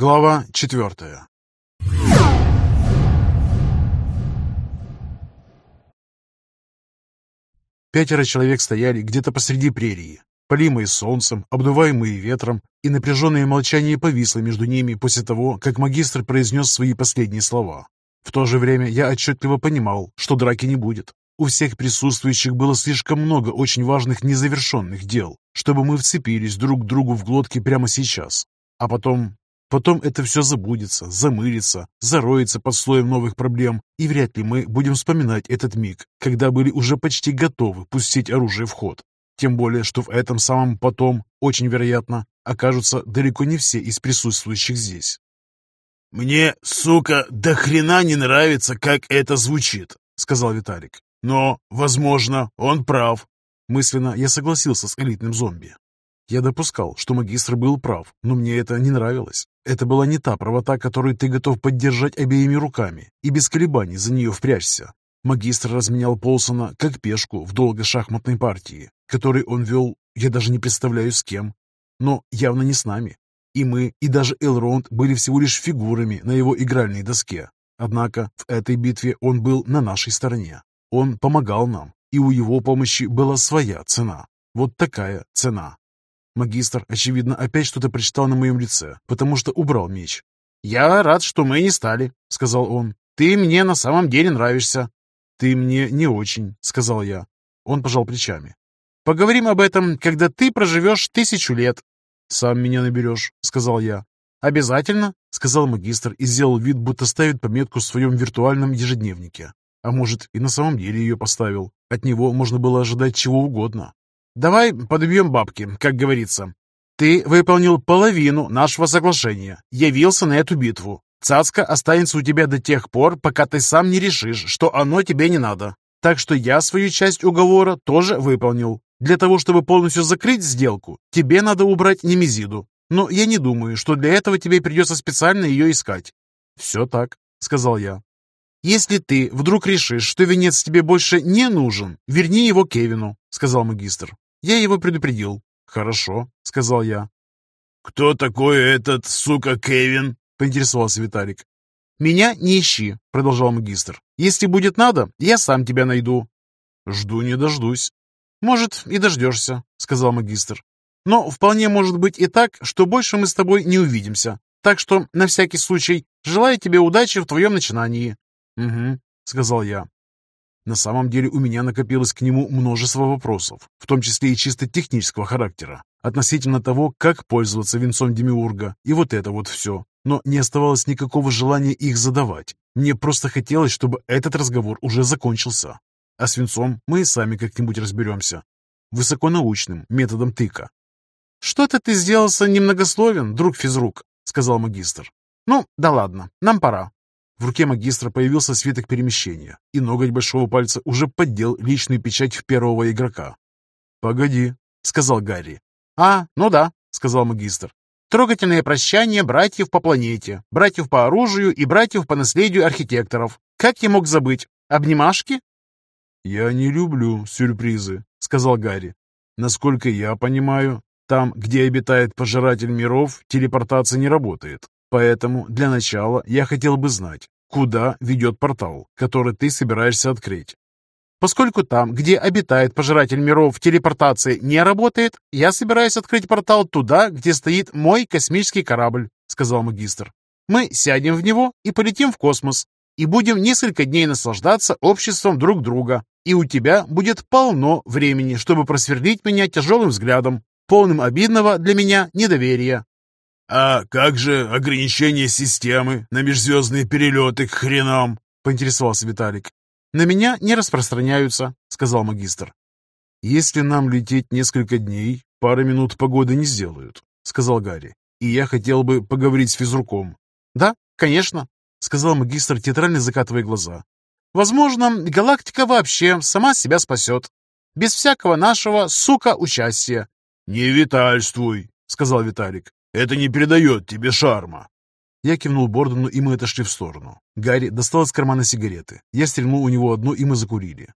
Глава четвертая Пятеро человек стояли где-то посреди прерии, полимые солнцем, обдуваемые ветром, и напряженное молчание повисло между ними после того, как магистр произнес свои последние слова. В то же время я отчетливо понимал, что драки не будет. У всех присутствующих было слишком много очень важных незавершенных дел, чтобы мы вцепились друг к другу в глотки прямо сейчас. А потом Потом это все забудется, замылится, зароется под слоем новых проблем, и вряд ли мы будем вспоминать этот миг, когда были уже почти готовы пустить оружие в ход. Тем более, что в этом самом потом, очень вероятно, окажутся далеко не все из присутствующих здесь. «Мне, сука, до хрена не нравится, как это звучит», — сказал Виталик. «Но, возможно, он прав». Мысленно я согласился с элитным зомби. Я допускал, что магистр был прав, но мне это не нравилось. Это была не та правота, которую ты готов поддержать обеими руками и без колебаний за нее впрячься. Магистр разменял Полсона как пешку в долгой шахматной партии, которой он вел, я даже не представляю с кем, но явно не с нами. И мы, и даже Элронд были всего лишь фигурами на его игральной доске. Однако в этой битве он был на нашей стороне. Он помогал нам, и у его помощи была своя цена. Вот такая цена. Магистр, очевидно, опять что-то прочитал на моем лице, потому что убрал меч. «Я рад, что мы не стали», — сказал он. «Ты мне на самом деле нравишься». «Ты мне не очень», — сказал я. Он пожал плечами. «Поговорим об этом, когда ты проживешь тысячу лет». «Сам меня наберешь», — сказал я. «Обязательно», — сказал магистр и сделал вид, будто ставит пометку в своем виртуальном ежедневнике. А может, и на самом деле ее поставил. От него можно было ожидать чего угодно. Давай подбьем бабки, как говорится. Ты выполнил половину нашего соглашения, явился на эту битву. Цацка останется у тебя до тех пор, пока ты сам не решишь, что оно тебе не надо. Так что я свою часть уговора тоже выполнил. Для того, чтобы полностью закрыть сделку, тебе надо убрать Немезиду. Но я не думаю, что для этого тебе придется специально ее искать. «Все так», — сказал я. «Если ты вдруг решишь, что венец тебе больше не нужен, верни его Кевину», — сказал магистр. Я его предупредил. «Хорошо», — сказал я. «Кто такой этот, сука, Кевин?» — поинтересовался Виталик. «Меня не ищи», — продолжал магистр. «Если будет надо, я сам тебя найду». «Жду не дождусь». «Может, и дождешься», — сказал магистр. «Но вполне может быть и так, что больше мы с тобой не увидимся. Так что, на всякий случай, желаю тебе удачи в твоем начинании». «Угу», — сказал я. На самом деле у меня накопилось к нему множество вопросов, в том числе и чисто технического характера, относительно того, как пользоваться венцом Демиурга, и вот это вот все. Но не оставалось никакого желания их задавать. Мне просто хотелось, чтобы этот разговор уже закончился. А с венцом мы и сами как-нибудь разберемся. Высоконаучным методом тыка. «Что-то ты сделался немногословен, друг физрук», — сказал магистр. «Ну, да ладно, нам пора. В руке магистра появился свиток перемещения, и ноготь большого пальца уже поддел личную печать первого игрока. «Погоди», — сказал Гарри. «А, ну да», — сказал магистр. «Трогательное прощание братьев по планете, братьев по оружию и братьев по наследию архитекторов. Как я мог забыть? Обнимашки?» «Я не люблю сюрпризы», — сказал Гарри. «Насколько я понимаю, там, где обитает пожиратель миров, телепортация не работает. Поэтому для начала я хотел бы знать, куда ведет портал, который ты собираешься открыть. Поскольку там, где обитает пожиратель миров, телепортация не работает, я собираюсь открыть портал туда, где стоит мой космический корабль», — сказал магистр. «Мы сядем в него и полетим в космос, и будем несколько дней наслаждаться обществом друг друга, и у тебя будет полно времени, чтобы просверлить меня тяжелым взглядом, полным обидного для меня недоверия. «А как же ограничение системы на межзвездные перелеты к хренам?» — поинтересовался Виталик. «На меня не распространяются», — сказал магистр. «Если нам лететь несколько дней, пара минут погоды не сделают», — сказал Гарри. «И я хотел бы поговорить с физруком». «Да, конечно», — сказал магистр, театрально закатывая глаза. «Возможно, галактика вообще сама себя спасет. Без всякого нашего, сука, участия». «Не витальствуй», — сказал Виталик. Это не передает тебе шарма. Я кивнул Бордону, и мы отошли в сторону. Гарри достал из кармана сигареты. Я стрельнул у него одну, и мы закурили.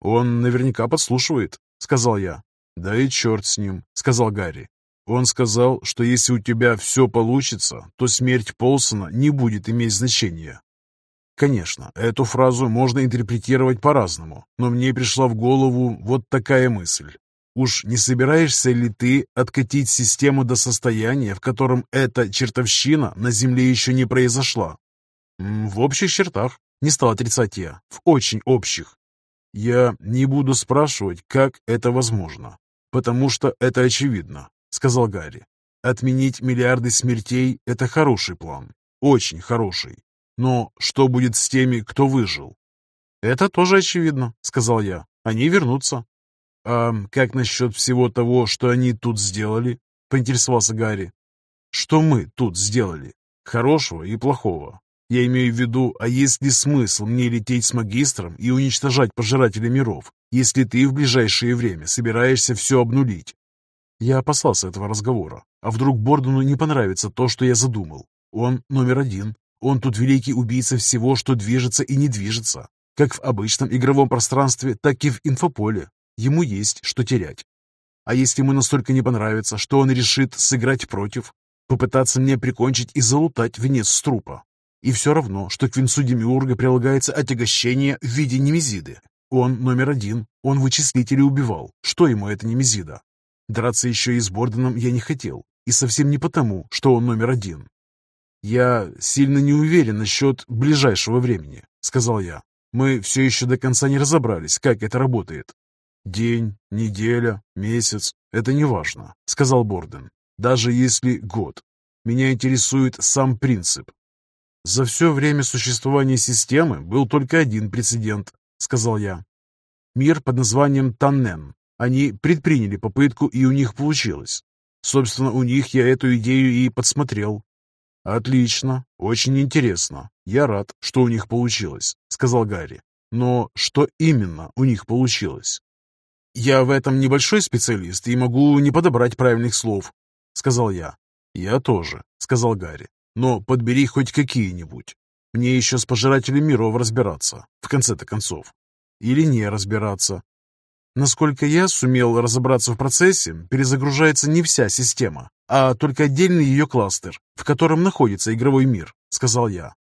«Он наверняка подслушивает», — сказал я. «Да и черт с ним», — сказал Гарри. Он сказал, что если у тебя все получится, то смерть Полсона не будет иметь значения. Конечно, эту фразу можно интерпретировать по-разному, но мне пришла в голову вот такая мысль. Уж не собираешься ли ты откатить систему до состояния, в котором эта чертовщина на Земле еще не произошла? В общих чертах, не стал отрицать я, в очень общих. Я не буду спрашивать, как это возможно, потому что это очевидно, сказал Гарри. Отменить миллиарды смертей – это хороший план, очень хороший. Но что будет с теми, кто выжил? Это тоже очевидно, сказал я. Они вернутся. «А как насчет всего того, что они тут сделали?» — поинтересовался Гарри. «Что мы тут сделали? Хорошего и плохого. Я имею в виду, а есть ли смысл мне лететь с магистром и уничтожать пожирателя миров, если ты в ближайшее время собираешься все обнулить?» Я опасался этого разговора. А вдруг Бордону не понравится то, что я задумал? Он номер один. Он тут великий убийца всего, что движется и не движется. Как в обычном игровом пространстве, так и в инфополе. Ему есть что терять. А если ему настолько не понравится, что он решит сыграть против, попытаться мне прикончить и залутать венец с трупа? И все равно, что к венцу Демиурга прилагается отягощение в виде немезиды. Он номер один, он вычислителей убивал. Что ему это немезида? Драться еще и с Борденом я не хотел, и совсем не потому, что он номер один. «Я сильно не уверен насчет ближайшего времени», — сказал я. «Мы все еще до конца не разобрались, как это работает. «День, неделя, месяц — это не важно», — сказал Борден. «Даже если год. Меня интересует сам принцип». «За все время существования системы был только один прецедент», — сказал я. «Мир под названием Таннен. Они предприняли попытку, и у них получилось. Собственно, у них я эту идею и подсмотрел». «Отлично, очень интересно. Я рад, что у них получилось», — сказал Гарри. «Но что именно у них получилось?» «Я в этом небольшой специалист и могу не подобрать правильных слов», — сказал я. «Я тоже», — сказал Гарри. «Но подбери хоть какие-нибудь. Мне еще с пожирателем миров разбираться, в конце-то концов. Или не разбираться. Насколько я сумел разобраться в процессе, перезагружается не вся система, а только отдельный ее кластер, в котором находится игровой мир», — сказал я.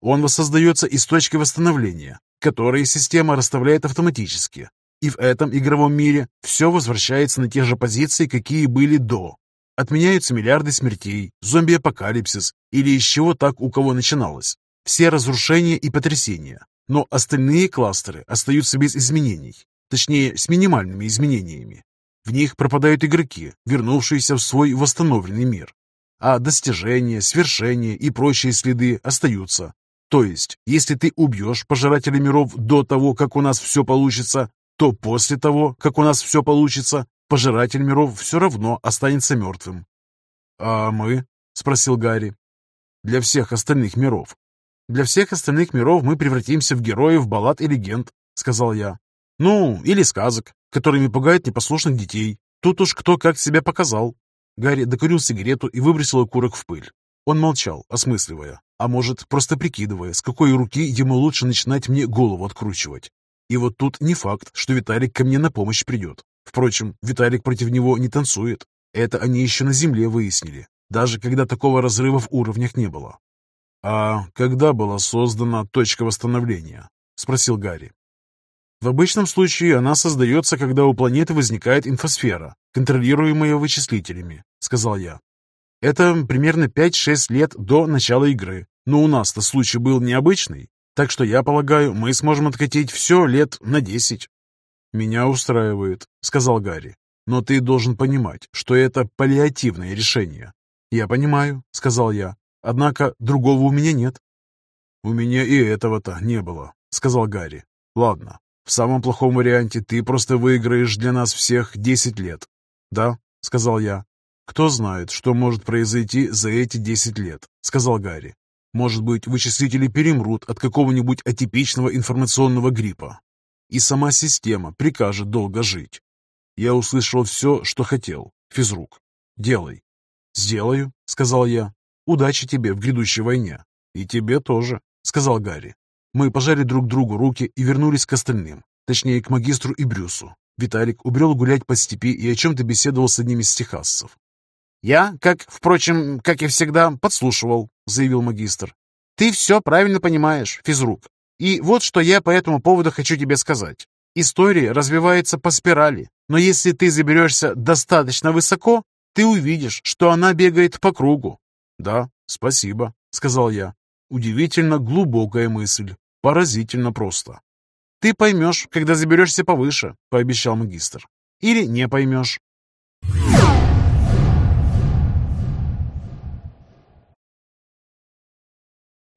Он воссоздается из точки восстановления, которые система расставляет автоматически, и в этом игровом мире все возвращается на те же позиции, какие были до. Отменяются миллиарды смертей, зомби-апокалипсис или из чего так у кого начиналось. Все разрушения и потрясения. Но остальные кластеры остаются без изменений. Точнее, с минимальными изменениями. В них пропадают игроки, вернувшиеся в свой восстановленный мир. А достижения, свершения и прочие следы остаются. То есть, если ты убьешь пожирателя миров до того, как у нас все получится, то после того, как у нас все получится, пожиратель миров все равно останется мертвым. «А мы?» — спросил Гарри. «Для всех остальных миров». «Для всех остальных миров мы превратимся в героев баллад и легенд», — сказал я. «Ну, или сказок, которыми пугают непослушных детей. Тут уж кто как себя показал». Гарри докурил сигарету и выбросил окурок в пыль. Он молчал, осмысливая, а может, просто прикидывая, с какой руки ему лучше начинать мне голову откручивать. И вот тут не факт, что Виталик ко мне на помощь придет. Впрочем, Виталик против него не танцует. Это они еще на земле выяснили, даже когда такого разрыва в уровнях не было. «А когда была создана точка восстановления?» — спросил Гарри. В обычном случае она создается, когда у планеты возникает инфосфера, контролируемая вычислителями, сказал я. Это примерно 5-6 лет до начала игры, но у нас-то случай был необычный, так что я полагаю, мы сможем откатить все лет на десять. «Меня устраивает», — сказал Гарри. «Но ты должен понимать, что это паллиативное решение». «Я понимаю», — сказал я. «Однако другого у меня нет». «У меня и этого-то не было», — сказал Гарри. «Ладно, в самом плохом варианте ты просто выиграешь для нас всех десять лет». «Да», — сказал я. «Кто знает, что может произойти за эти десять лет», — сказал Гарри. Может быть, вычислители перемрут от какого-нибудь атипичного информационного гриппа, и сама система прикажет долго жить. Я услышал все, что хотел. Физрук, делай. «Сделаю», — сказал я. «Удачи тебе в грядущей войне». «И тебе тоже», — сказал Гарри. Мы пожали друг другу руки и вернулись к остальным, точнее, к магистру и Брюсу. Виталик убрел гулять по степи и о чем-то беседовал с одним из техасцев. «Я, как, впрочем, как и всегда, подслушивал», — заявил магистр. «Ты все правильно понимаешь, физрук. И вот что я по этому поводу хочу тебе сказать. История развивается по спирали, но если ты заберешься достаточно высоко, ты увидишь, что она бегает по кругу». «Да, спасибо», — сказал я. «Удивительно глубокая мысль. Поразительно просто». «Ты поймешь, когда заберешься повыше», — пообещал магистр. «Или не поймешь».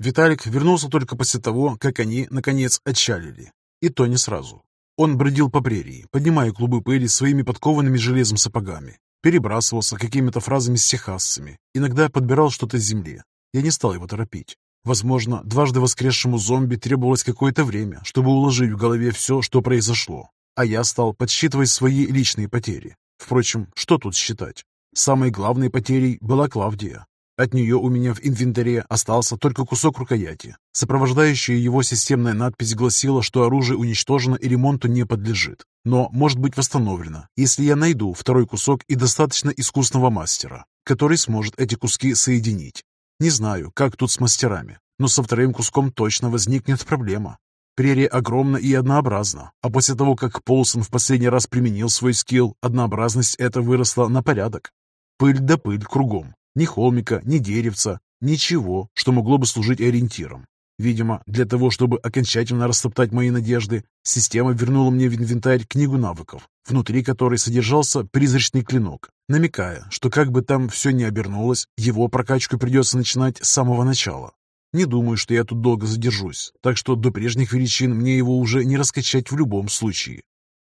Виталик вернулся только после того, как они, наконец, отчалили. И то не сразу. Он бродил по прерии, поднимая клубы пыли своими подкованными железом сапогами, перебрасывался какими-то фразами с техасцами, иногда подбирал что-то с земли. Я не стал его торопить. Возможно, дважды воскресшему зомби требовалось какое-то время, чтобы уложить в голове все, что произошло. А я стал подсчитывать свои личные потери. Впрочем, что тут считать? Самой главной потерей была Клавдия. От нее у меня в инвентаре остался только кусок рукояти. Сопровождающая его системная надпись гласила, что оружие уничтожено и ремонту не подлежит, но может быть восстановлено, если я найду второй кусок и достаточно искусного мастера, который сможет эти куски соединить. Не знаю, как тут с мастерами, но со вторым куском точно возникнет проблема. Прерия огромна и однообразна, а после того, как Полсон в последний раз применил свой скилл, однообразность эта выросла на порядок. Пыль да пыль кругом, ни холмика, ни деревца, ничего, что могло бы служить ориентиром. Видимо, для того, чтобы окончательно растоптать мои надежды, система вернула мне в инвентарь книгу навыков, внутри которой содержался призрачный клинок, намекая, что как бы там все ни обернулось, его прокачку придется начинать с самого начала. Не думаю, что я тут долго задержусь, так что до прежних величин мне его уже не раскачать в любом случае.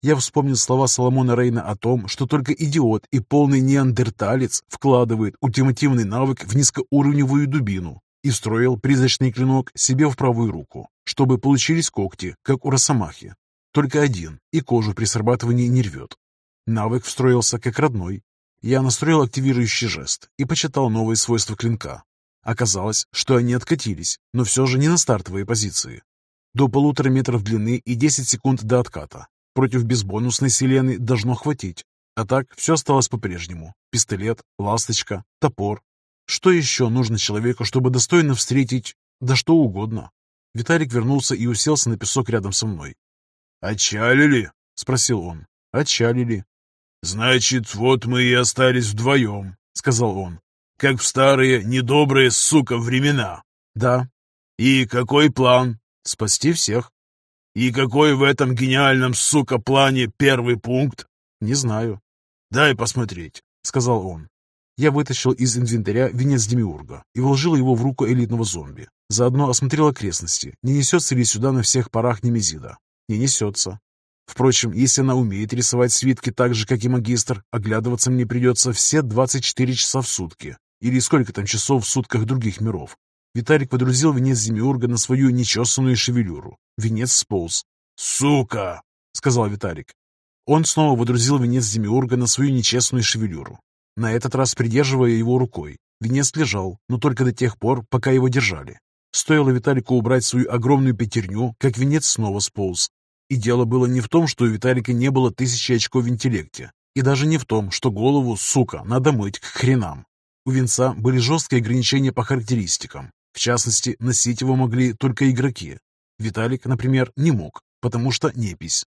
Я вспомнил слова Соломона Рейна о том, что только идиот и полный неандерталец вкладывает ультимативный навык в низкоуровневую дубину и встроил призрачный клинок себе в правую руку, чтобы получились когти, как у росомахи. Только один, и кожу при срабатывании не рвет. Навык встроился как родной. Я настроил активирующий жест и почитал новые свойства клинка. Оказалось, что они откатились, но все же не на стартовые позиции. До полутора метров длины и 10 секунд до отката. Против безбонусной Селены должно хватить. А так все осталось по-прежнему. Пистолет, ласточка, топор. Что еще нужно человеку, чтобы достойно встретить... Да что угодно. Виталик вернулся и уселся на песок рядом со мной. «Отчалили?» — спросил он. «Отчалили». «Значит, вот мы и остались вдвоем», — сказал он. «Как в старые недобрые, сука, времена». «Да». «И какой план?» «Спасти всех». «И какой в этом гениальном, сука, плане первый пункт?» «Не знаю». «Дай посмотреть», — сказал он. Я вытащил из инвентаря венец Демиурга и вложил его в руку элитного зомби. Заодно осмотрел окрестности, не несется ли сюда на всех парах Немезида. Не несется. Впрочем, если она умеет рисовать свитки так же, как и магистр, оглядываться мне придется все 24 часа в сутки. Или сколько там часов в сутках других миров. Виталик подрузил венец Демиурга на свою нечесанную шевелюру. Венец сполз. «Сука!» — сказал Виталик. Он снова водрузил венец Демиурга на свою нечестную шевелюру. На этот раз придерживая его рукой. Венец лежал, но только до тех пор, пока его держали. Стоило Виталику убрать свою огромную пятерню, как венец снова сполз. И дело было не в том, что у Виталика не было тысячи очков в интеллекте, и даже не в том, что голову, сука, надо мыть к хренам. У венца были жесткие ограничения по характеристикам, в частности, носить его могли только игроки. Виталик, например, не мог, потому что непись.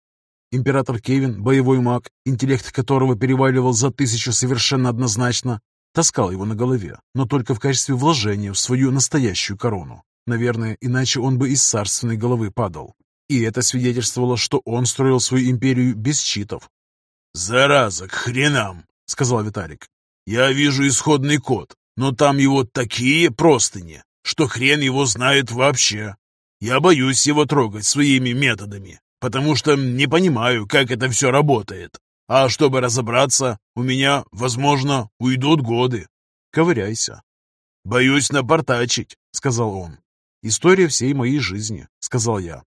Император Кевин, боевой маг, интеллект которого переваливал за тысячу совершенно однозначно, таскал его на голове, но только в качестве вложения в свою настоящую корону. Наверное, иначе он бы из царственной головы падал. И это свидетельствовало, что он строил свою империю без читов. «Зараза, к хренам!» — сказал Виталик. «Я вижу исходный код, но там его такие простыни, что хрен его знает вообще. Я боюсь его трогать своими методами, потому что не понимаю, как это все работает. А чтобы разобраться, у меня, возможно, уйдут годы. Ковыряйся. Боюсь напортачить, сказал он. История всей моей жизни, сказал я.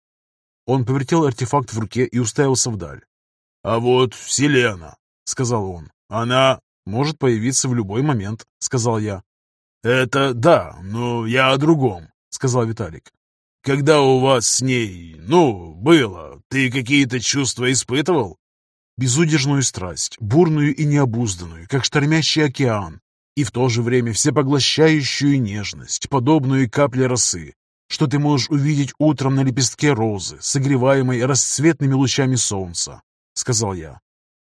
Он повертел артефакт в руке и уставился вдаль. «А вот Вселена», — сказал он, — «она может появиться в любой момент», — сказал я. «Это да, но я о другом», — сказал Виталик. «Когда у вас с ней, ну, было, ты какие-то чувства испытывал?» «Безудержную страсть, бурную и необузданную, как штормящий океан. и в то же время всепоглощающую нежность, подобную капле росы, что ты можешь увидеть утром на лепестке розы, согреваемой расцветными лучами солнца, — сказал я.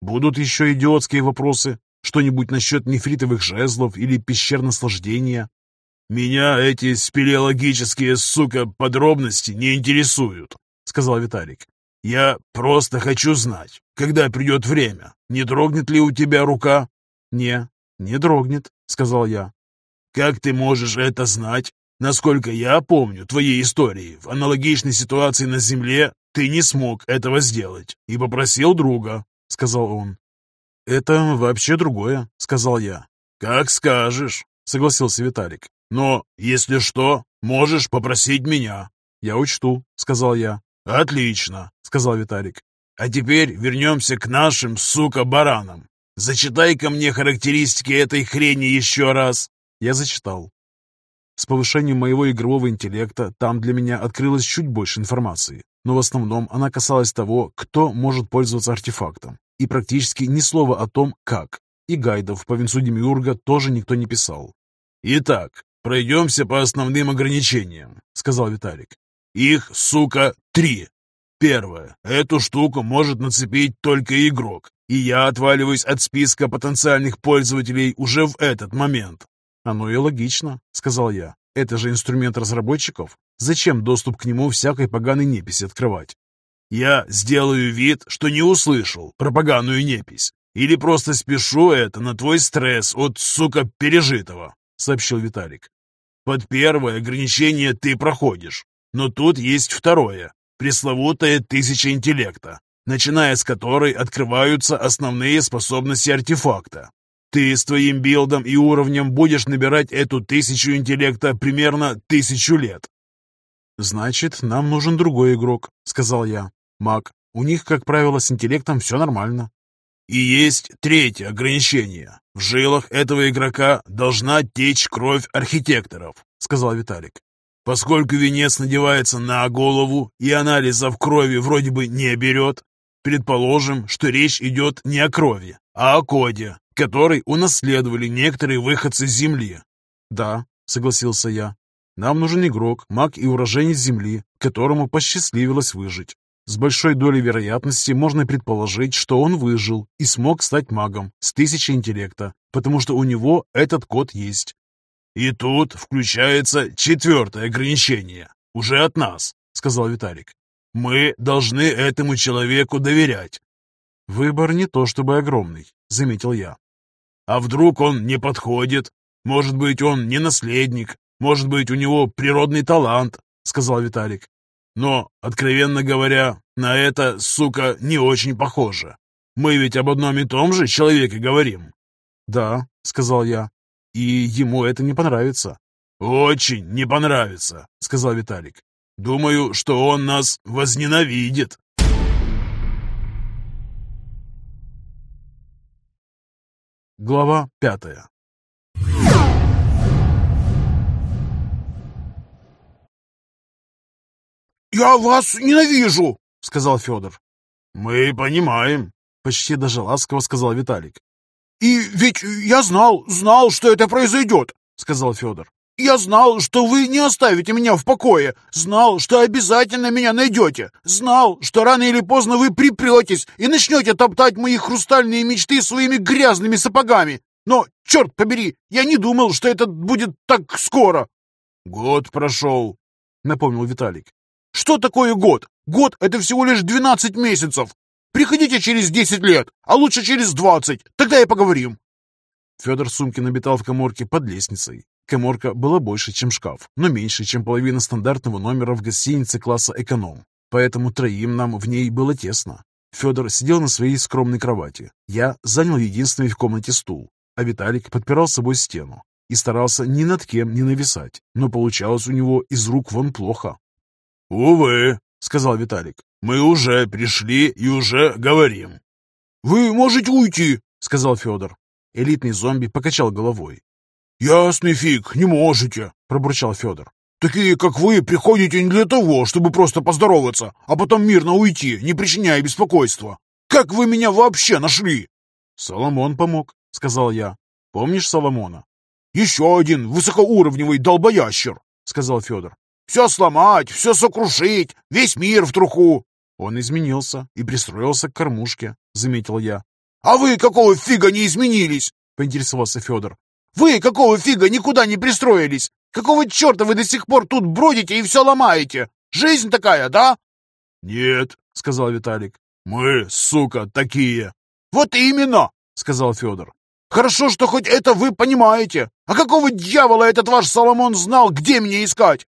Будут еще идиотские вопросы? Что-нибудь насчет нефритовых жезлов или пещер наслаждения? «Меня эти спелеологические, сука, подробности не интересуют», — сказал Виталик. «Я просто хочу знать, когда придет время, не дрогнет ли у тебя рука?» «Не, не дрогнет», — сказал я. «Как ты можешь это знать? Насколько я помню твои истории, в аналогичной ситуации на Земле ты не смог этого сделать и попросил друга», — сказал он. «Это вообще другое», — сказал я. «Как скажешь», — согласился Виталик. Но, если что, можешь попросить меня». «Я учту», — сказал я. «Отлично», — сказал Виталик. «А теперь вернемся к нашим, сука, баранам. Зачитай-ка мне характеристики этой хрени еще раз». Я зачитал. С повышением моего игрового интеллекта там для меня открылось чуть больше информации, но в основном она касалась того, кто может пользоваться артефактом, и практически ни слова о том, как. И гайдов по венцу Демиурга тоже никто не писал. «Итак, «Пройдемся по основным ограничениям», — сказал Виталик. «Их, сука, три. Первое. Эту штуку может нацепить только игрок, и я отваливаюсь от списка потенциальных пользователей уже в этот момент». «Оно и логично», — сказал я. «Это же инструмент разработчиков. Зачем доступ к нему всякой поганой неписи открывать?» «Я сделаю вид, что не услышал пропаганную непись, или просто спешу это на твой стресс от, сука, пережитого сообщил Виталик. «Под первое ограничение ты проходишь, но тут есть второе, пресловутая тысяча интеллекта, начиная с которой открываются основные способности артефакта. Ты с твоим билдом и уровнем будешь набирать эту тысячу интеллекта примерно тысячу лет». «Значит, нам нужен другой игрок», — сказал я. «Маг. У них, как правило, с интеллектом все нормально». И есть третье ограничение. В жилах этого игрока должна течь кровь архитекторов, сказал Виталик. Поскольку венец надевается на голову и анализов крови вроде бы не берет, предположим, что речь идет не о крови, а о коде, который унаследовали некоторые выходцы с Земли. Да, согласился я. Нам нужен игрок, маг и уроженец Земли, которому посчастливилось выжить. С большой долей вероятности можно предположить, что он выжил и смог стать магом с тысячей интеллекта, потому что у него этот код есть. «И тут включается четвертое ограничение, уже от нас», — сказал Виталик. «Мы должны этому человеку доверять». «Выбор не то чтобы огромный», — заметил я. «А вдруг он не подходит? Может быть, он не наследник? Может быть, у него природный талант?» — сказал Виталик. Но, откровенно говоря, на это, сука, не очень похоже. Мы ведь об одном и том же человеке говорим. Да, сказал я, и ему это не понравится. Очень не понравится, сказал Виталик. Думаю, что он нас возненавидит. Глава пятая «Я вас ненавижу!» — сказал Федор. «Мы понимаем», — почти даже ласково сказал Виталик. «И ведь я знал, знал, что это произойдет», — сказал Федор. «Я знал, что вы не оставите меня в покое, знал, что обязательно меня найдете, знал, что рано или поздно вы припретесь и начнете топтать мои хрустальные мечты своими грязными сапогами. Но, черт побери, я не думал, что это будет так скоро». «Год прошел», — напомнил Виталик. Что такое год? Год — это всего лишь 12 месяцев. Приходите через 10 лет, а лучше через 20. Тогда и поговорим. Федор сумки набитал в коморке под лестницей. Коморка была больше, чем шкаф, но меньше, чем половина стандартного номера в гостинице класса «Эконом». Поэтому троим нам в ней было тесно. Федор сидел на своей скромной кровати. Я занял единственный в комнате стул, а Виталик подпирал с собой стену и старался ни над кем не нависать, но получалось у него из рук вон плохо. «Увы», — сказал Виталик, — «мы уже пришли и уже говорим». «Вы можете уйти», — сказал Федор. Элитный зомби покачал головой. «Ясный фиг, не можете», — пробурчал Федор. «Такие, как вы, приходите не для того, чтобы просто поздороваться, а потом мирно уйти, не причиняя беспокойства. Как вы меня вообще нашли?» «Соломон помог», — сказал я. «Помнишь Соломона? еще один высокоуровневый долбоящер», — сказал Федор. «Все сломать, все сокрушить, весь мир в труху». «Он изменился и пристроился к кормушке», — заметил я. «А вы какого фига не изменились?» — поинтересовался Федор. «Вы какого фига никуда не пристроились? Какого черта вы до сих пор тут бродите и все ломаете? Жизнь такая, да?» «Нет», — сказал Виталик. «Мы, сука, такие». «Вот именно», — сказал Федор. «Хорошо, что хоть это вы понимаете. А какого дьявола этот ваш Соломон знал, где меня искать?»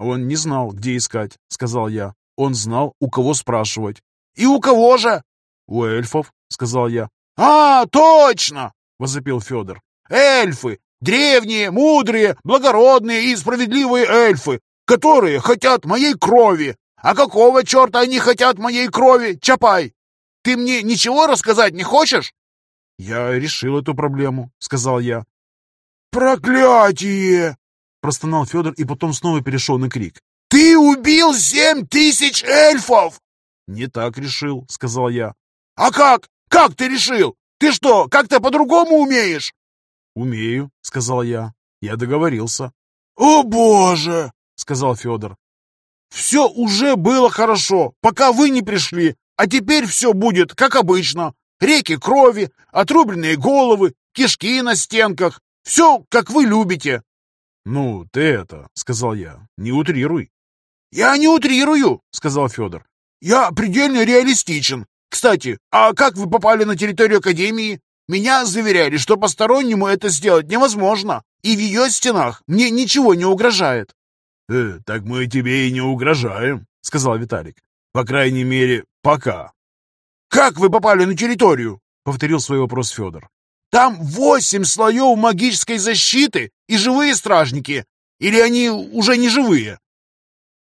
«Он не знал, где искать», — сказал я. Он знал, у кого спрашивать. «И у кого же?» «У эльфов», — сказал я. «А, точно!» — возопил Федор. «Эльфы! Древние, мудрые, благородные и справедливые эльфы, которые хотят моей крови. А какого черта они хотят моей крови, Чапай? Ты мне ничего рассказать не хочешь?» «Я решил эту проблему», — сказал я. «Проклятие!» — простонал Федор и потом снова перешел на крик. «Ты убил семь тысяч эльфов!» «Не так решил», — сказал я. «А как? Как ты решил? Ты что, как-то по-другому умеешь?» «Умею», — сказал я. «Я договорился». «О, Боже!» — сказал Федор. «Все уже было хорошо, пока вы не пришли, а теперь все будет, как обычно. Реки крови, отрубленные головы, кишки на стенках. Все, как вы любите». «Ну, ты это», — сказал я, — «не утрируй». «Я не утрирую», — сказал Федор. «Я предельно реалистичен. Кстати, а как вы попали на территорию Академии? Меня заверяли, что постороннему это сделать невозможно, и в ее стенах мне ничего не угрожает». «Э, «Так мы тебе и не угрожаем», — сказал Виталик. «По крайней мере, пока». «Как вы попали на территорию?» — повторил свой вопрос Федор. «Там восемь слоев магической защиты и живые стражники. Или они уже не живые?»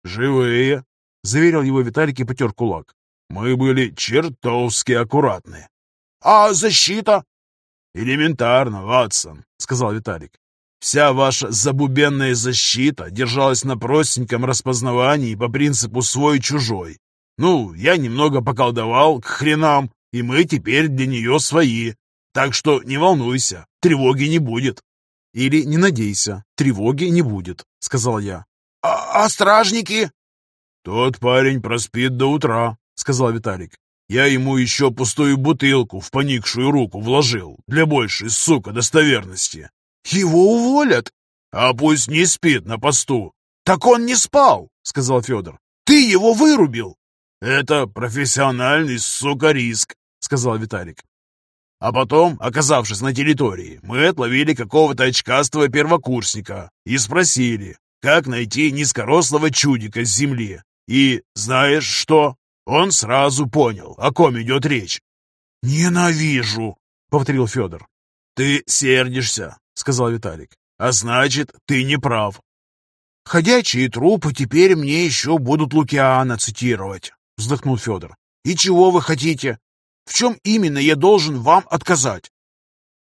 «Живые», — заверил его Виталик и потер кулак. «Мы были чертовски аккуратны». «А защита?» «Элементарно, Ватсон», — сказал Виталик. «Вся ваша забубенная защита держалась на простеньком распознавании по принципу свой-чужой. Ну, я немного поколдовал к хренам, и мы теперь для нее свои. Так что не волнуйся, тревоги не будет». «Или не надейся, тревоги не будет», — сказал я. «А, а стражники?» «Тот парень проспит до утра», — сказал Виталик. Я ему еще пустую бутылку в поникшую руку вложил, для большей, сука, достоверности. Его уволят? А пусть не спит на посту. Так он не спал, сказал Федор. Ты его вырубил. Это профессиональный, сука, риск, сказал Виталик. А потом, оказавшись на территории, мы отловили какого-то очкастого первокурсника и спросили, как найти низкорослого чудика с земли. И знаешь что? Он сразу понял, о ком идет речь. «Ненавижу!» — повторил Федор. «Ты сердишься», — сказал Виталик. «А значит, ты не прав». «Ходячие трупы теперь мне еще будут Лукиана цитировать», — вздохнул Федор. «И чего вы хотите? В чем именно я должен вам отказать?»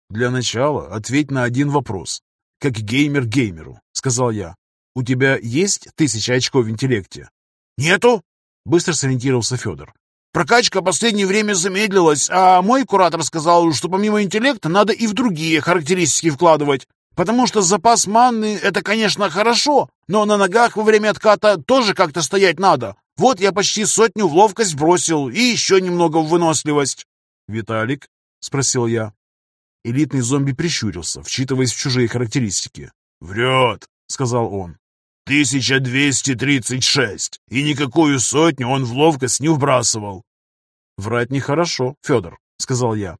«Для начала ответь на один вопрос. Как геймер геймеру», — сказал я. «У тебя есть тысяча очков в интеллекте?» «Нету», Быстро сориентировался Федор. Прокачка последнее время замедлилась, а мой куратор сказал, что помимо интеллекта надо и в другие характеристики вкладывать. Потому что запас манны — это, конечно, хорошо, но на ногах во время отката тоже как-то стоять надо. Вот я почти сотню в ловкость бросил и еще немного в выносливость. «Виталик?» — спросил я. Элитный зомби прищурился, вчитываясь в чужие характеристики. «Врет», — сказал он. 1236, и никакую сотню он в ловкость не вбрасывал. Врать нехорошо, Федор, сказал я.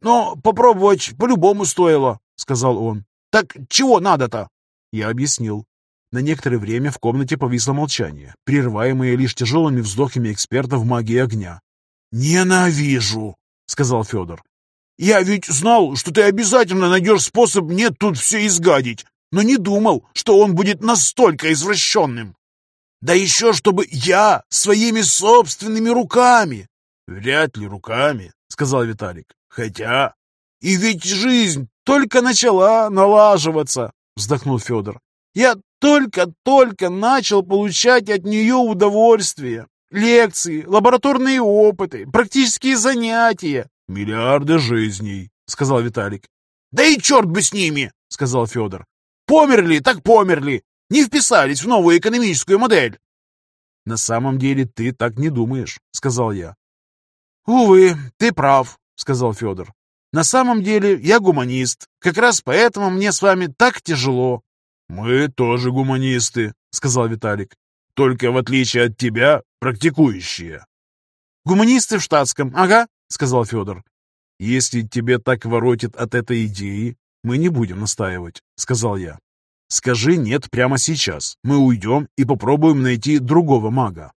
Но попробовать по-любому стоило, сказал он. Так чего надо-то? Я объяснил. На некоторое время в комнате повисло молчание, прерываемое лишь тяжелыми вздохами эксперта в магии огня. «Ненавижу!» — сказал Федор. «Я ведь знал, что ты обязательно найдешь способ мне тут все изгадить но не думал, что он будет настолько извращенным. Да еще чтобы я своими собственными руками. Вряд ли руками, сказал Виталик. Хотя... И ведь жизнь только начала налаживаться, вздохнул Федор. Я только-только начал получать от нее удовольствие. Лекции, лабораторные опыты, практические занятия. Миллиарды жизней, сказал Виталик. Да и черт бы с ними, сказал Федор. Померли, так померли. Не вписались в новую экономическую модель. На самом деле ты так не думаешь, сказал я. Увы, ты прав, сказал Федор. На самом деле я гуманист. Как раз поэтому мне с вами так тяжело. Мы тоже гуманисты, сказал Виталик. Только в отличие от тебя, практикующие. Гуманисты в штатском, ага, сказал Федор. Если тебе так воротит от этой идеи, мы не будем настаивать, сказал я. Скажи «нет» прямо сейчас. Мы уйдем и попробуем найти другого мага.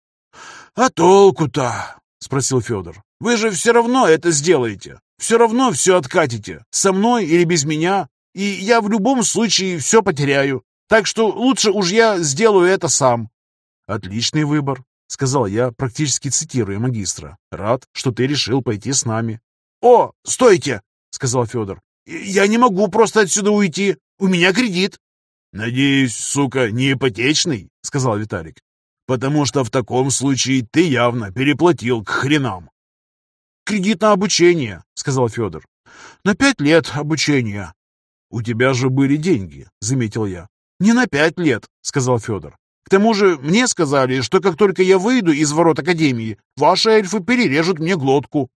«А толку-то?» — спросил Федор. «Вы же все равно это сделаете. Все равно все откатите. Со мной или без меня. И я в любом случае все потеряю. Так что лучше уж я сделаю это сам». «Отличный выбор», — сказал я, практически цитируя магистра. «Рад, что ты решил пойти с нами». «О, стойте!» — сказал Федор. «Я не могу просто отсюда уйти. У меня кредит». «Надеюсь, сука, не ипотечный?» — сказал Виталик. «Потому что в таком случае ты явно переплатил к хренам». «Кредит на обучение», — сказал Федор. «На пять лет обучения». «У тебя же были деньги», — заметил я. «Не на пять лет», — сказал Федор. «К тому же мне сказали, что как только я выйду из ворот Академии, ваши эльфы перережут мне глотку».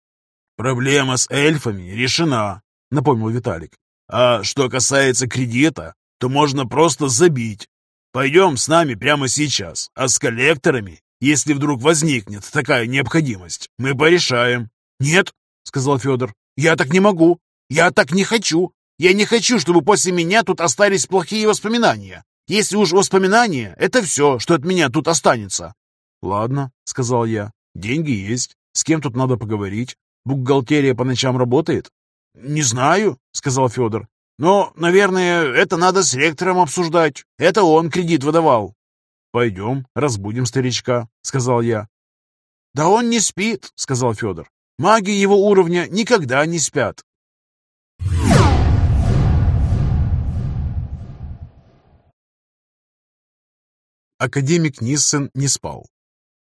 «Проблема с эльфами решена», — напомнил Виталик. «А что касается кредита, то можно просто забить. Пойдем с нами прямо сейчас, а с коллекторами, если вдруг возникнет такая необходимость, мы порешаем». «Нет», — сказал Федор, — «я так не могу. Я так не хочу. Я не хочу, чтобы после меня тут остались плохие воспоминания. Если уж воспоминания, это все, что от меня тут останется». «Ладно», — сказал я, — «деньги есть. С кем тут надо поговорить? Бухгалтерия по ночам работает?» «Не знаю», — сказал Федор. Но, наверное, это надо с ректором обсуждать. Это он кредит выдавал. «Пойдем, разбудим старичка», — сказал я. «Да он не спит», — сказал Федор. «Маги его уровня никогда не спят». Академик Ниссен не спал.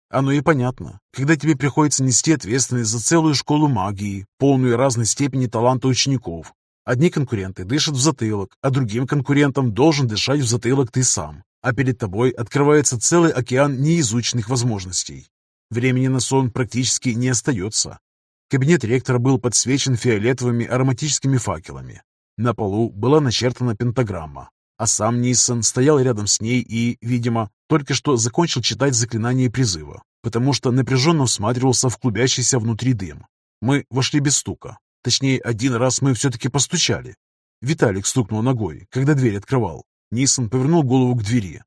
Оно и понятно. Когда тебе приходится нести ответственность за целую школу магии, полную разной степени таланта учеников, Одни конкуренты дышат в затылок, а другим конкурентам должен дышать в затылок ты сам. А перед тобой открывается целый океан неизученных возможностей. Времени на сон практически не остается. Кабинет ректора был подсвечен фиолетовыми ароматическими факелами. На полу была начертана пентаграмма, а сам Ниссан стоял рядом с ней и, видимо, только что закончил читать заклинание призыва, потому что напряженно всматривался в клубящийся внутри дым. Мы вошли без стука, Точнее, один раз мы все-таки постучали. Виталик стукнул ногой, когда дверь открывал. Нисон повернул голову к двери.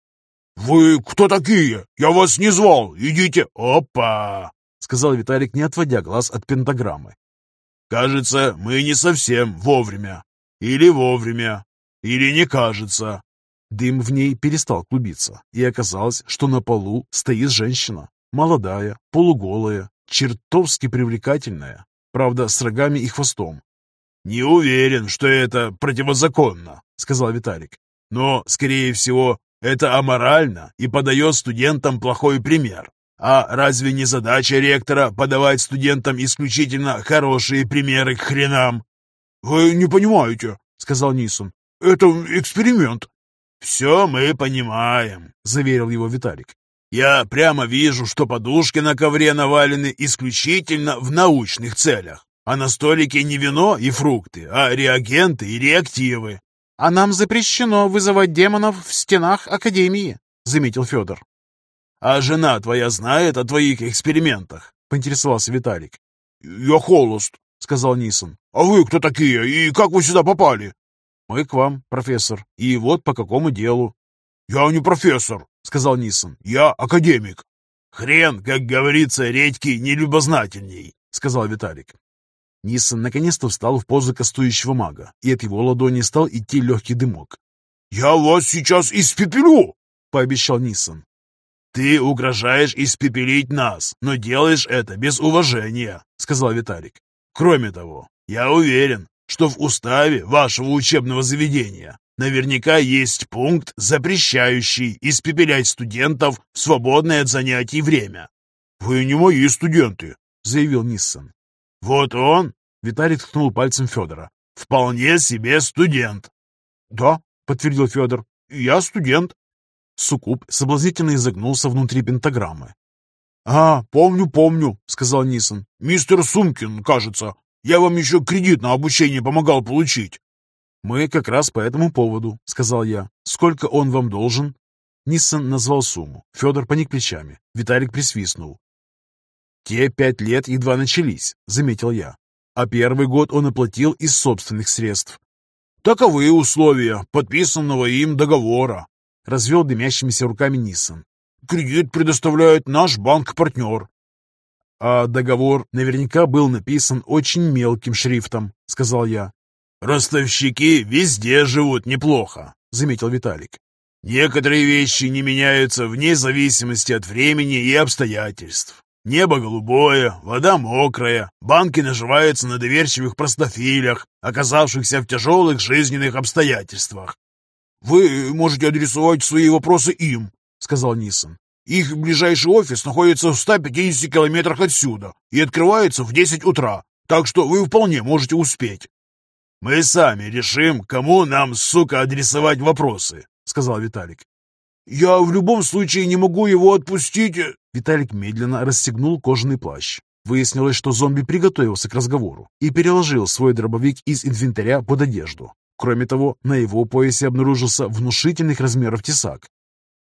«Вы кто такие? Я вас не звал! Идите! Опа!» Сказал Виталик, не отводя глаз от пентаграммы. «Кажется, мы не совсем вовремя. Или вовремя. Или не кажется». Дым в ней перестал клубиться, и оказалось, что на полу стоит женщина. Молодая, полуголая, чертовски привлекательная. Правда, с рогами и хвостом. «Не уверен, что это противозаконно», — сказал Виталик. «Но, скорее всего, это аморально и подает студентам плохой пример. А разве не задача ректора подавать студентам исключительно хорошие примеры к хренам?» «Вы не понимаете», — сказал Нисон. «Это эксперимент». «Все мы понимаем», — заверил его Виталик. Я прямо вижу, что подушки на ковре навалены исключительно в научных целях. А на столике не вино и фрукты, а реагенты и реактивы. — А нам запрещено вызывать демонов в стенах Академии, — заметил Федор. — А жена твоя знает о твоих экспериментах? — поинтересовался Виталик. — Я холост, — сказал Нисон. — А вы кто такие и как вы сюда попали? — Мы к вам, профессор, и вот по какому делу. — Я не профессор, — сказал Нисон. «Я академик». «Хрен, как говорится, редьки нелюбознательней», — сказал Виталик. Нисон наконец-то встал в позу кастующего мага, и от его ладони стал идти легкий дымок. «Я вас сейчас испепелю!» — пообещал Нисон. «Ты угрожаешь испепелить нас, но делаешь это без уважения», — сказал Виталик. «Кроме того, я уверен, что в уставе вашего учебного заведения Наверняка есть пункт, запрещающий испепелять студентов в свободное от занятий время. «Вы не мои студенты», — заявил Ниссон. «Вот он!» — Виталий ткнул пальцем Федора. Вполне себе студент. Да, подтвердил Федор. Я студент. Суккуб соблазнительно изогнулся внутри пентаграммы. «А, помню, помню», — сказал Нисон. «Мистер Сумкин, кажется. Я вам еще кредит на обучение помогал получить». «Мы как раз по этому поводу», — сказал я. «Сколько он вам должен?» Ниссан назвал сумму. Федор поник плечами. Виталик присвистнул. «Те пять лет едва начались», — заметил я. «А первый год он оплатил из собственных средств». «Таковы условия подписанного им договора», — развел дымящимися руками Ниссан. «Кредит предоставляет наш банк-партнер». «А договор наверняка был написан очень мелким шрифтом», — сказал я. «Ростовщики везде живут неплохо», — заметил Виталик. «Некоторые вещи не меняются вне зависимости от времени и обстоятельств. Небо голубое, вода мокрая, банки наживаются на доверчивых простофилях, оказавшихся в тяжелых жизненных обстоятельствах. «Вы можете адресовать свои вопросы им», — сказал Нисон. «Их ближайший офис находится в 150 километрах отсюда и открывается в 10 утра, так что вы вполне можете успеть». «Мы сами решим, кому нам, сука, адресовать вопросы», — сказал Виталик. «Я в любом случае не могу его отпустить...» Виталик медленно расстегнул кожаный плащ. Выяснилось, что зомби приготовился к разговору и переложил свой дробовик из инвентаря под одежду. Кроме того, на его поясе обнаружился внушительных размеров тесак.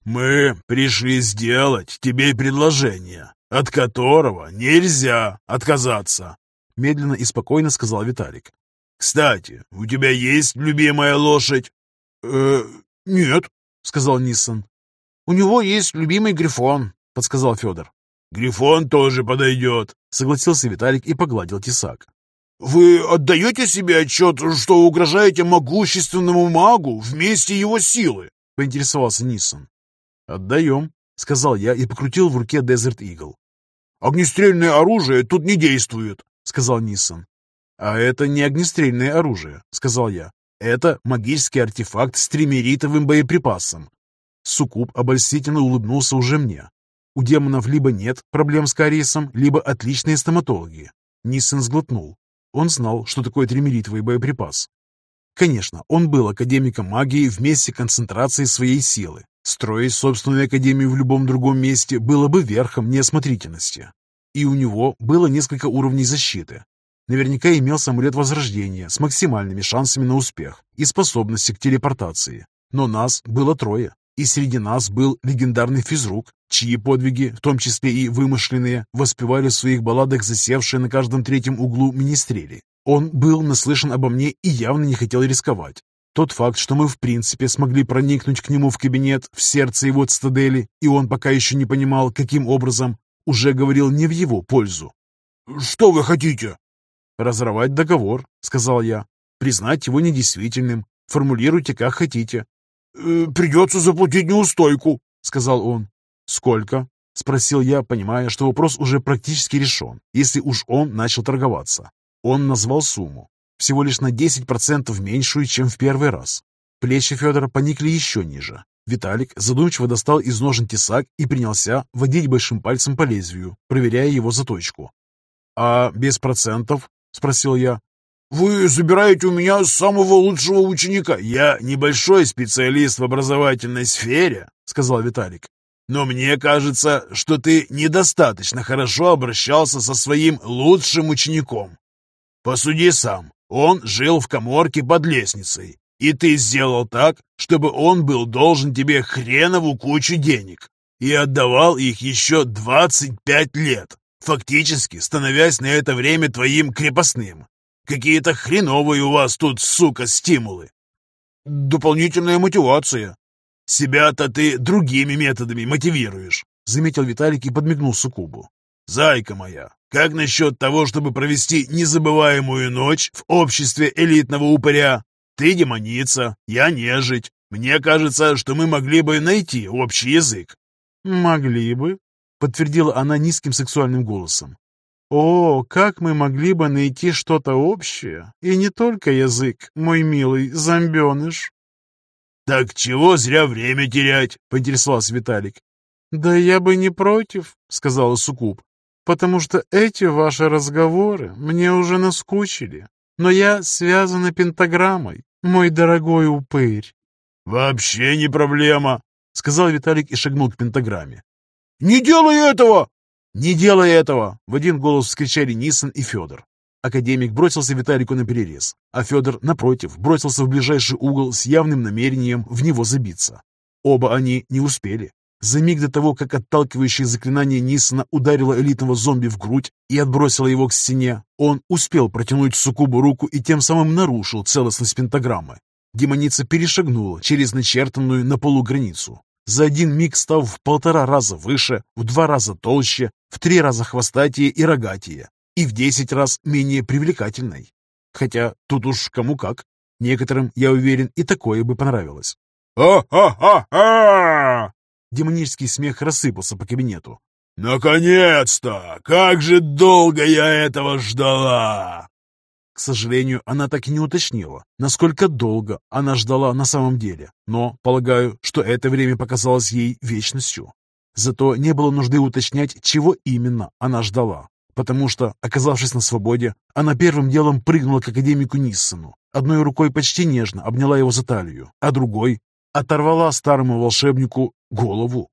«Мы пришли сделать тебе предложение, от которого нельзя отказаться», медленно и спокойно сказал Виталик. «Кстати, у тебя есть любимая лошадь?» «Э, нет», — сказал Ниссан. «У него есть любимый грифон», — подсказал Федор. «Грифон тоже подойдет», — согласился Виталик и погладил тесак. «Вы отдаете себе отчет, что угрожаете могущественному магу вместе его силы?» — поинтересовался Ниссон. «Отдаем», — сказал я и покрутил в руке Desert Eagle. «Огнестрельное оружие тут не действует», — сказал Ниссон. «А это не огнестрельное оружие», — сказал я. «Это магический артефакт с тримеритовым боеприпасом. Суккуб обольстительно улыбнулся уже мне. У демонов либо нет проблем с кариесом, либо отличные стоматологи. Ниссен сглотнул. Он знал, что такое тримеритовый боеприпас. Конечно, он был академиком магии в месте концентрации своей силы. Строить собственную академию в любом другом месте было бы верхом неосмотрительности. И у него было несколько уровней защиты. Наверняка имелся амулет возрождения с максимальными шансами на успех и способности к телепортации. Но нас было трое. И среди нас был легендарный физрук, чьи подвиги, в том числе и вымышленные, воспевали в своих балладах засевшие на каждом третьем углу министрели. Он был наслышан обо мне и явно не хотел рисковать. Тот факт, что мы в принципе смогли проникнуть к нему в кабинет, в сердце его цитадели, и он пока еще не понимал, каким образом, уже говорил не в его пользу. «Что вы хотите?» «Разорвать договор», — сказал я. «Признать его недействительным. Формулируйте, как хотите. Э, «Придется заплатить неустойку», — сказал он. «Сколько?» — спросил я, понимая, что вопрос уже практически решен, если уж он начал торговаться. Он назвал сумму, всего лишь на 10% меньшую, чем в первый раз. Плечи Федора поникли еще ниже. Виталик задумчиво достал из ножен тесак и принялся водить большим пальцем по лезвию, проверяя его заточку. «А без процентов?» — спросил я. «Вы забираете у меня самого лучшего ученика. Я небольшой специалист в образовательной сфере», — сказал Виталик. «Но мне кажется, что ты недостаточно хорошо обращался со своим лучшим учеником. Посуди сам. Он жил в коморке под лестницей, и ты сделал так, чтобы он был должен тебе хренову кучу денег и отдавал их еще 25 лет, фактически становясь на это время твоим крепостным. Какие-то хреновые у вас тут, сука, стимулы. Дополнительная мотивация. Себя-то ты другими методами мотивируешь, заметил Виталик и подмигнул Сукубу. Зайка моя, как насчет того, чтобы провести незабываемую ночь в обществе элитного упыря? Ты демоница, я нежить. Мне кажется, что мы могли бы найти общий язык. Могли бы, подтвердила она низким сексуальным голосом. О, как мы могли бы найти что-то общее, и не только язык, мой милый зомбеныш. Так чего зря время терять, поинтересовался Виталик. Да я бы не против, сказала Сукуб, потому что эти ваши разговоры мне уже наскучили. но я связана пентаграммой, мой дорогой упырь». «Вообще не проблема», — сказал Виталик и шагнул к пентаграмме. «Не делай этого!» «Не делай этого!» — в один голос вскричали Нисан и Федор. Академик бросился Виталику на перерез, а Федор, напротив, бросился в ближайший угол с явным намерением в него забиться. Оба они не успели. За миг до того, как отталкивающее заклинание Нисана ударило элитного зомби в грудь и отбросило его к стене, он успел протянуть Сукубу руку и тем самым нарушил целостность пентаграммы. Демоница перешагнула через начертанную на полу границу, за один миг став в полтора раза выше, в два раза толще, в три раза хвостатее и рогатее, и в десять раз менее привлекательной. Хотя тут уж кому как. Некоторым, я уверен, и такое бы понравилось. «Ха-ха-ха-ха!» Демонический смех рассыпался по кабинету. «Наконец-то! Как же долго я этого ждала!» К сожалению, она так и не уточнила, насколько долго она ждала на самом деле, но полагаю, что это время показалось ей вечностью. Зато не было нужды уточнять, чего именно она ждала, потому что, оказавшись на свободе, она первым делом прыгнула к академику Ниссену, одной рукой почти нежно обняла его за талию, а другой оторвала старому волшебнику голову.